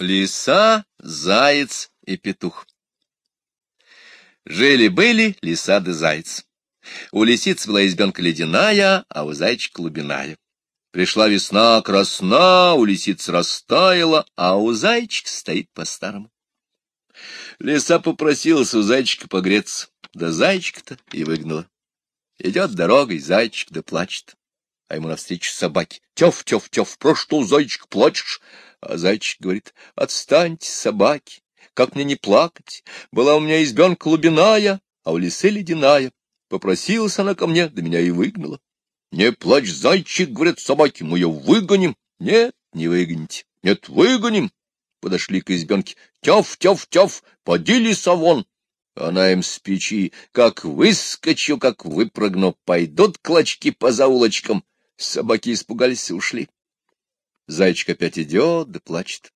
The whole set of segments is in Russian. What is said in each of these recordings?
Лиса, заяц и петух. Жили-были лиса да заяц. У лисиц была избенка ледяная, а у зайчика лубиная. Пришла весна красна, у лисиц растаяла, а у зайчика стоит по-старому. Лиса попросилась у зайчика погреться, да зайчика-то и выгнала. Идет дорогой зайчик да плачет, а ему навстречу собаки. Тёф, тёф, тёф, про что, зайчик, плачешь? А зайчик говорит, отстаньте, собаки, как мне не плакать? Была у меня избенка глубиная, а у лисы ледяная. Попросилась она ко мне, да меня и выгнала. Не плачь, зайчик, говорят собаки, мы ее выгоним. Нет, не выгоните. Нет, выгоним. Подошли к избенке. Тёф, тёф, тёф, поди лиса вон. Она им с печи, как выскочу, как выпрыгну, пойдут клочки по заулочкам. Собаки испугались и ушли. Зайчик опять идет, да плачет.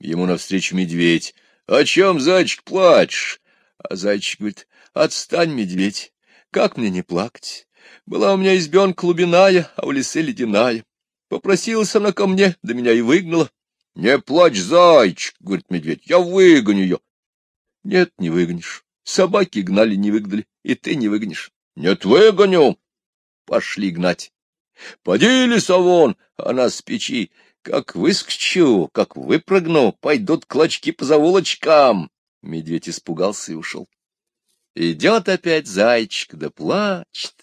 Ему навстречу медведь. — О чем, зайчик, плачешь? А зайчик говорит, — отстань, медведь, как мне не плакать? Была у меня избенка глубиная, а у лисы ледяная. Попросилась она ко мне, да меня и выгнала. — Не плачь, зайчик, — говорит медведь, — я выгоню ее. — Нет, не выгонишь. Собаки гнали, не выгнали, и ты не выгонишь. — Нет, выгоню. Пошли гнать. Поди, лесовон, она с печи. Как выскочу, как выпрыгну, пойдут клочки по заволочкам. Медведь испугался и ушел. Идет опять зайчик, да плачет,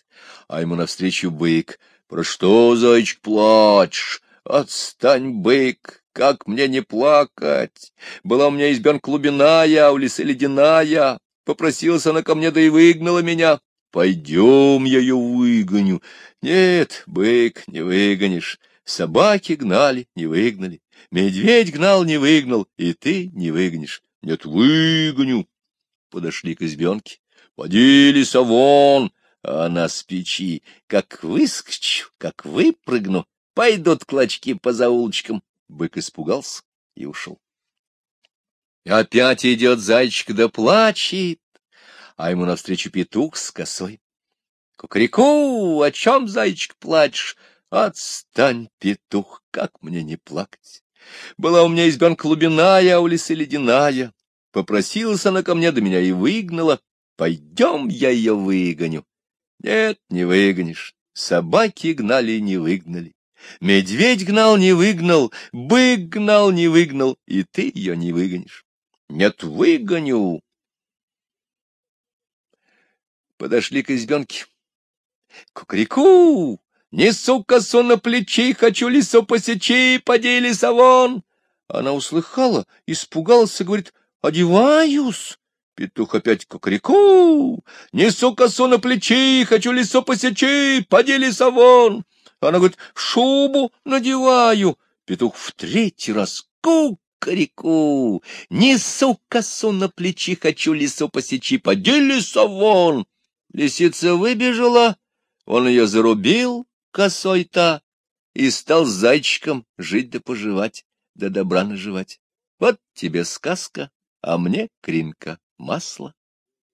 а ему навстречу бык. Про что, зайчик, плачешь? Отстань, бык, как мне не плакать? Была у меня избенка глубиная, а у лисы ледяная. Попросилась она ко мне, да и выгнала меня. Пойдем, я ее выгоню. Нет, бык, не выгонишь. Собаки гнали, не выгнали. Медведь гнал, не выгнал, и ты не выгонишь. Нет, выгоню. Подошли к избенке. Поди, лиса, вон, а она с печи. Как выскочу, как выпрыгну, пойдут клочки по заулочкам. Бык испугался и ушел. Опять идет зайчик да плачет, а ему навстречу петух с косой. Кукареку, о чем, зайчик, плачешь? Отстань, петух, как мне не плакать? Была у меня избенка глубиная, а у лисы ледяная. Попросилась она ко мне, до меня и выгнала. Пойдем, я ее выгоню. Нет, не выгонишь. Собаки гнали, не выгнали. Медведь гнал, не выгнал, бык гнал, не выгнал, и ты ее не выгонишь. Нет, выгоню. Подошли к избенке. Кукрику! Несу косу на плечи, хочу лесо посечи, поди лесо вон. Она услыхала, испугалась и говорит, одеваюсь. Петух опять кукрику. Несу косу на плечи, хочу лесо посечи, поди лесо вон. Она говорит, шубу надеваю. Петух в третий раз кукареку. Несу косу на плечи, хочу лесо посечи, поди лесо вон. Лисица выбежала, он ее зарубил косой-то и стал зайчиком жить да поживать, да добра наживать. Вот тебе сказка, а мне кринка масла.